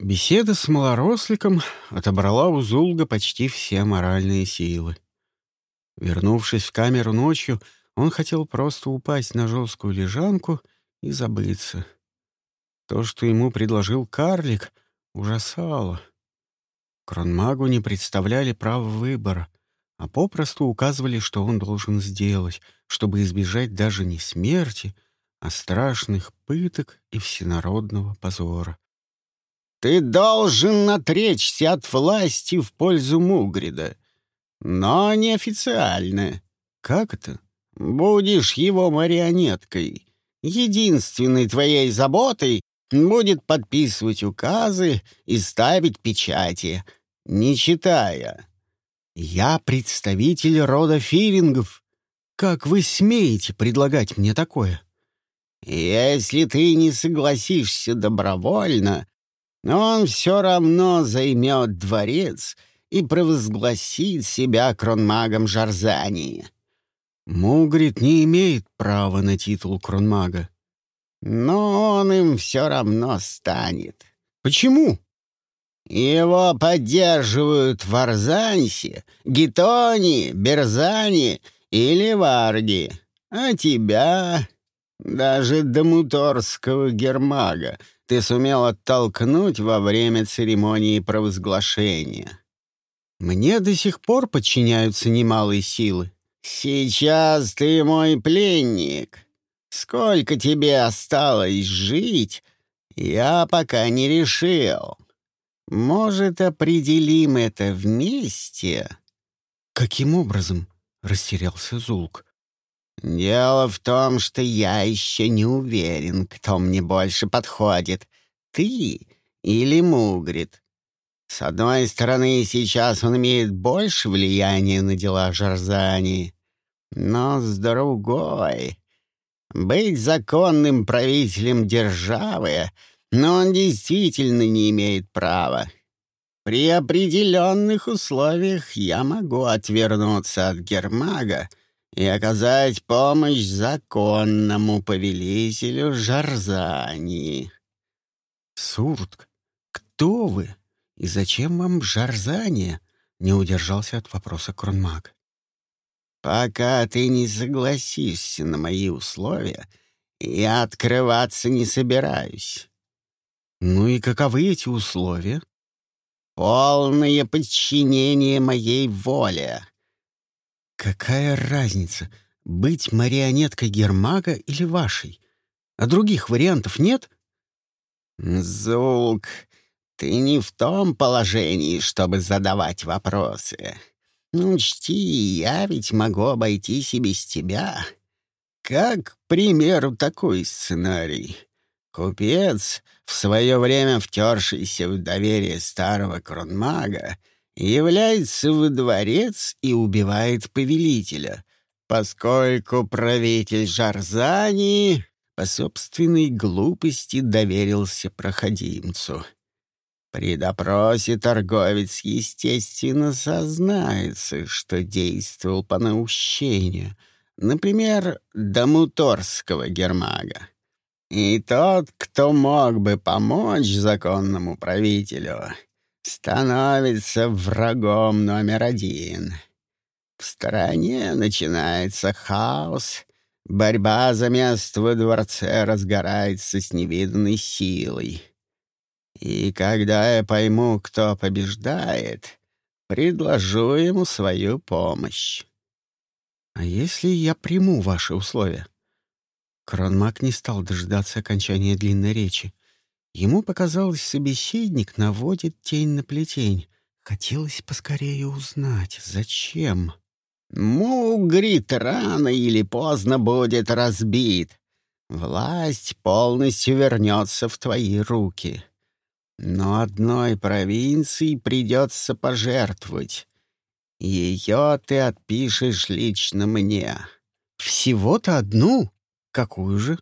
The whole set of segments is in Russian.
Беседа с малоросликом отобрала у Зулга почти все моральные силы. Вернувшись в камеру ночью, он хотел просто упасть на жесткую лежанку и забыться. То, что ему предложил карлик, ужасало. Кронмагу не представляли права выбора, а попросту указывали, что он должен сделать, чтобы избежать даже не смерти, а страшных пыток и всенародного позора. Ты должен отречься от власти в пользу Мугрида. Но неофициально. Как это? Будешь его марионеткой. Единственной твоей заботой будет подписывать указы и ставить печати, не читая. Я представитель рода филингов. Как вы смеете предлагать мне такое? Если ты не согласишься добровольно, но он все равно займет дворец и провозгласит себя кронмагом Жарзании. Мугрид не имеет права на титул кронмага. Но он им все равно станет. Почему? Его поддерживают в Арзансе, Гетоне, Берзане или Варге. А тебя, даже до муторского гермага, ты сумел оттолкнуть во время церемонии провозглашения. Мне до сих пор подчиняются немалые силы. Сейчас ты мой пленник. Сколько тебе осталось жить, я пока не решил. Может, определим это вместе? Каким образом? Растерялся Зулк. «Дело в том, что я еще не уверен, кто мне больше подходит, ты или Мугрид. С одной стороны, сейчас он имеет больше влияния на дела Жарзани, но с другой... Быть законным правителем державы, но он действительно не имеет права. При определенных условиях я могу отвернуться от Гермага, и оказать помощь законному повелителю Жарзани. Суртк, кто вы и зачем вам Жарзания? Не удержался от вопроса Кронмаг. Пока ты не согласишься на мои условия, я открываться не собираюсь. Ну и каковы эти условия? Полное подчинение моей воле. Какая разница, быть марионеткой Гермага или вашей? А других вариантов нет? Зулк, ты не в том положении, чтобы задавать вопросы. Ну, учти, я ведь могу обойтись и без тебя. Как, к примеру, такой сценарий. Купец, в свое время втершийся в доверие старого кронмага, является во дворец и убивает повелителя, поскольку правитель Жарзани по собственной глупости доверился проходимцу. При допросе торговец, естественно, сознается, что действовал по наущению, например, Дамуторского гермага. И тот, кто мог бы помочь законному правителю, становится врагом номер один. В стороне начинается хаос, борьба за место во дворце разгорается с невиданной силой. И когда я пойму, кто побеждает, предложу ему свою помощь. А если я приму ваши условия? Кронмак не стал дожидаться окончания длинной речи. Ему показалось, собеседник наводит тень на плетень. Хотелось поскорее узнать, зачем. «Мугрит рано или поздно будет разбит. Власть полностью вернется в твои руки. Но одной провинции придется пожертвовать. Ее ты отпишешь лично мне». «Всего-то одну? Какую же?»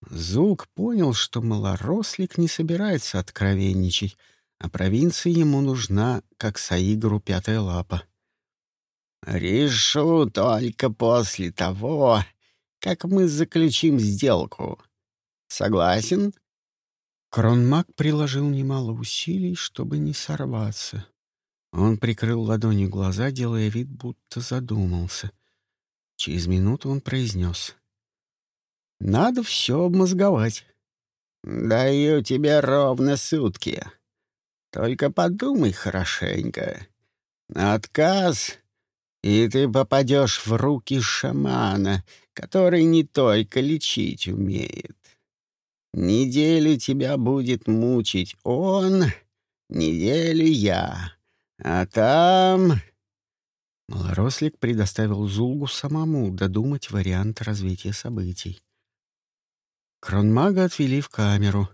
Зулк понял, что малорослик не собирается откровенничать, а провинция ему нужна, как Саигру пятая лапа. «Решу только после того, как мы заключим сделку. Согласен?» Кронмаг приложил немало усилий, чтобы не сорваться. Он прикрыл ладонью глаза, делая вид, будто задумался. Через минуту он произнес. «Надо все обмозговать». «Даю тебе ровно сутки. Только подумай хорошенько. Отказ, и ты попадешь в руки шамана, который не только лечить умеет. Неделю тебя будет мучить он, неделю я. А там...» Малорослик предоставил Зулгу самому додумать вариант развития событий. Кронмага отвели в камеру.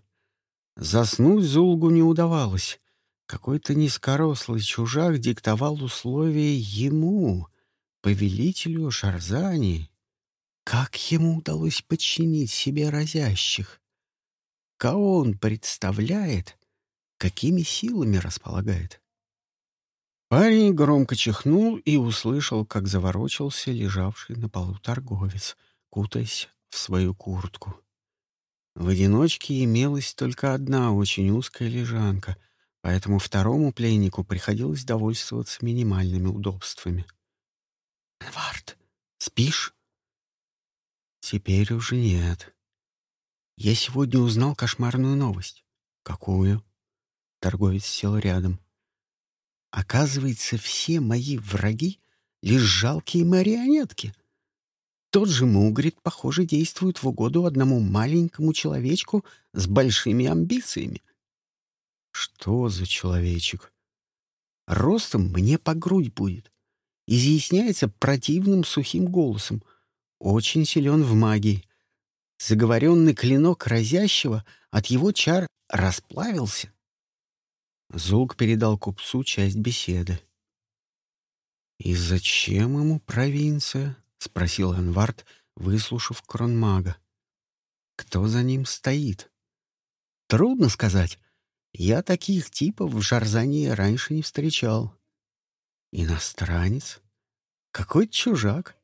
Заснуть Зулгу не удавалось. Какой-то низкорослый чужак диктовал условия ему, повелителю Шарзани. Как ему удалось подчинить себе разящих? Кого он представляет? Какими силами располагает? Парень громко чихнул и услышал, как заворочился лежавший на полу торговец, кутаясь в свою куртку. В одиночке имелась только одна очень узкая лежанка, поэтому второму пленнику приходилось довольствоваться минимальными удобствами. «Анвард, спишь?» «Теперь уже нет. Я сегодня узнал кошмарную новость». «Какую?» Торговец сел рядом. Оказывается, все мои враги — лишь жалкие марионетки. Тот же Мугрид, похоже, действует в угоду одному маленькому человечку с большими амбициями. Что за человечек? Ростом мне по грудь будет. Изъясняется противным сухим голосом. Очень силен в магии. Заговоренный клинок разящего от его чар расплавился. Зулк передал купцу часть беседы. «И зачем ему провинция?» — спросил Анвард, выслушав кронмага. «Кто за ним стоит?» «Трудно сказать. Я таких типов в Жарзании раньше не встречал. Иностранец? Какой-то чужак.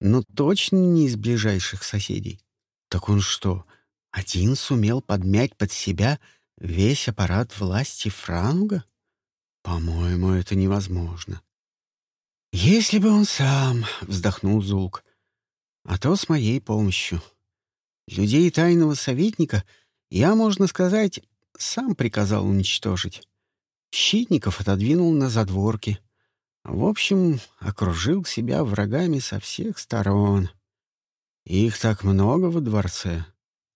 Но точно не из ближайших соседей. Так он что, один сумел подмять под себя Весь аппарат власти Франга? По-моему, это невозможно. Если бы он сам, вздохнул Зулк, а то с моей помощью. Людей тайного советника я, можно сказать, сам приказал уничтожить. Щитников отодвинул на задворки. В общем, окружил себя врагами со всех сторон. Их так много во дворце.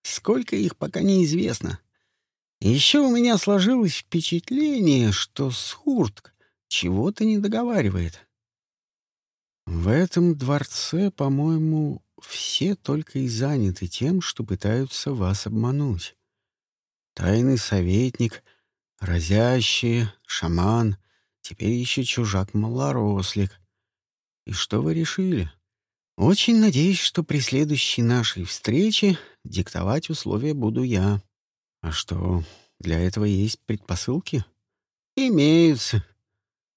Сколько их, пока неизвестно. Еще у меня сложилось впечатление, что Схуртк чего-то не договаривает. В этом дворце, по-моему, все только и заняты тем, что пытаются вас обмануть. Тайный советник, разящий, шаман, теперь еще чужак-малорослик. И что вы решили? Очень надеюсь, что при следующей нашей встрече диктовать условия буду я. А что, для этого есть предпосылки? Имеются.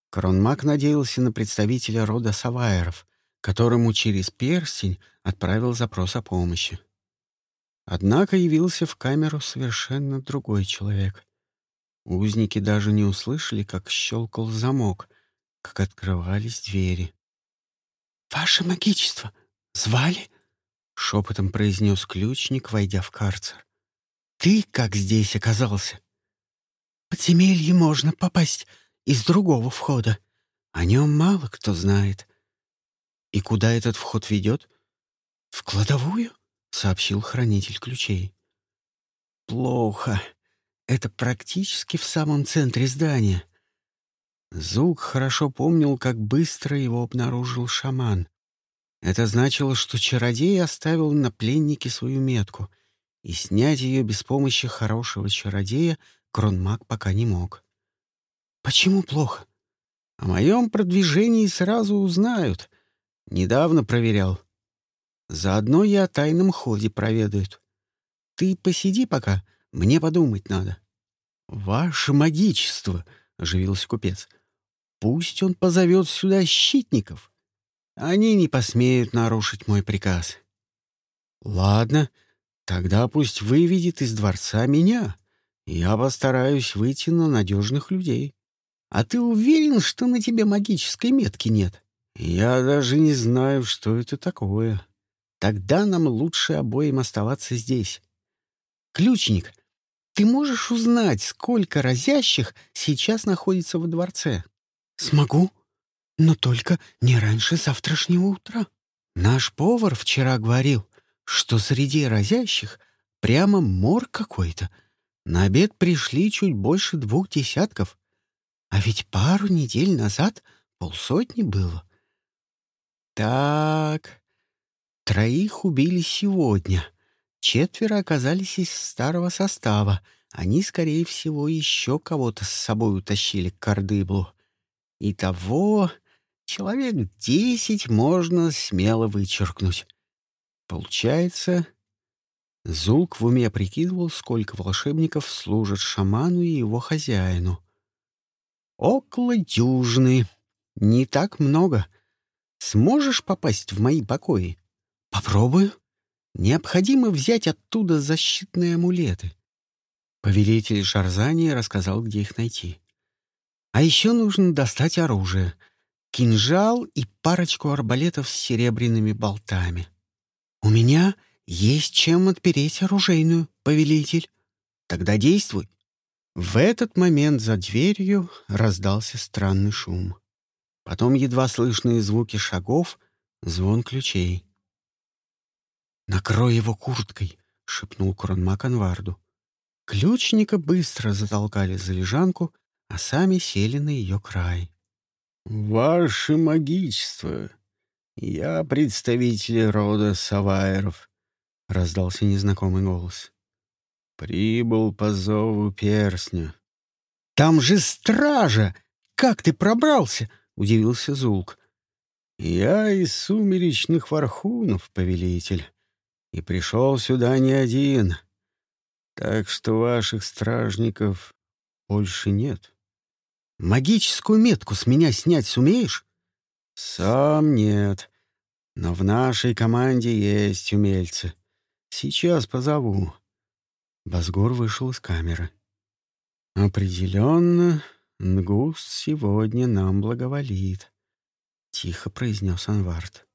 Кронмак надеялся на представителя рода Савайеров, которому через перстень отправил запрос о помощи. Однако явился в камеру совершенно другой человек. Узники даже не услышали, как щелкал замок, как открывались двери. «Ваше магичество! Звали?» — шепотом произнес ключник, войдя в карцер. Ты как здесь оказался? Подземелье можно попасть из другого входа. О нем мало кто знает. И куда этот вход ведет? В кладовую, сообщил хранитель ключей. Плохо. Это практически в самом центре здания. Зук хорошо помнил, как быстро его обнаружил шаман. Это значило, что чародей оставил на пленнике свою метку, и снять ее без помощи хорошего чародея Кронмаг пока не мог. «Почему плохо?» «О моем продвижении сразу узнают. Недавно проверял. Заодно и о тайном ходе проведают. Ты посиди пока, мне подумать надо». «Ваше магичество!» — оживился купец. «Пусть он позовет сюда щитников. Они не посмеют нарушить мой приказ». «Ладно, Тогда пусть выведет из дворца меня. Я постараюсь выйти на надежных людей. А ты уверен, что на тебе магической метки нет? Я даже не знаю, что это такое. Тогда нам лучше обоим оставаться здесь. Ключник, ты можешь узнать, сколько разящих сейчас находится во дворце? Смогу, но только не раньше завтрашнего утра. Наш повар вчера говорил, что среди разящих прямо мор какой-то. На обед пришли чуть больше двух десятков. А ведь пару недель назад полсотни было. Так, троих убили сегодня. Четверо оказались из старого состава. Они, скорее всего, еще кого-то с собой утащили к Кардыблу. Итого человек десять можно смело вычеркнуть. Получается, Зулк в уме прикидывал, сколько волшебников служат шаману и его хозяину. Около дюжины. Не так много. Сможешь попасть в мои покои? Попробую. Необходимо взять оттуда защитные амулеты. Повелитель Шарзани рассказал, где их найти. А еще нужно достать оружие. Кинжал и парочку арбалетов с серебряными болтами. У меня есть чем отпереть оружейную, повелитель. Тогда действуй. В этот момент за дверью раздался странный шум. Потом едва слышные звуки шагов, звон ключей. «Накрой его курткой», — шепнул Кронмак Анварду. Ключника быстро затолкали за лежанку, а сами сели на ее край. «Ваше магичество! Я представитель рода Савайров», — раздался незнакомый голос. «Прибыл по зову перстня». «Там же стража! Как ты пробрался?» — удивился Зулк. «Я из сумеречных вархунов, повелитель и пришел сюда не один. Так что ваших стражников больше нет. Магическую метку с меня снять сумеешь? Сам нет. Но в нашей команде есть умельцы. Сейчас позову. Базгор вышел из камеры. Определенно, Нгус сегодня нам благоволит, тихо произнес Анвард.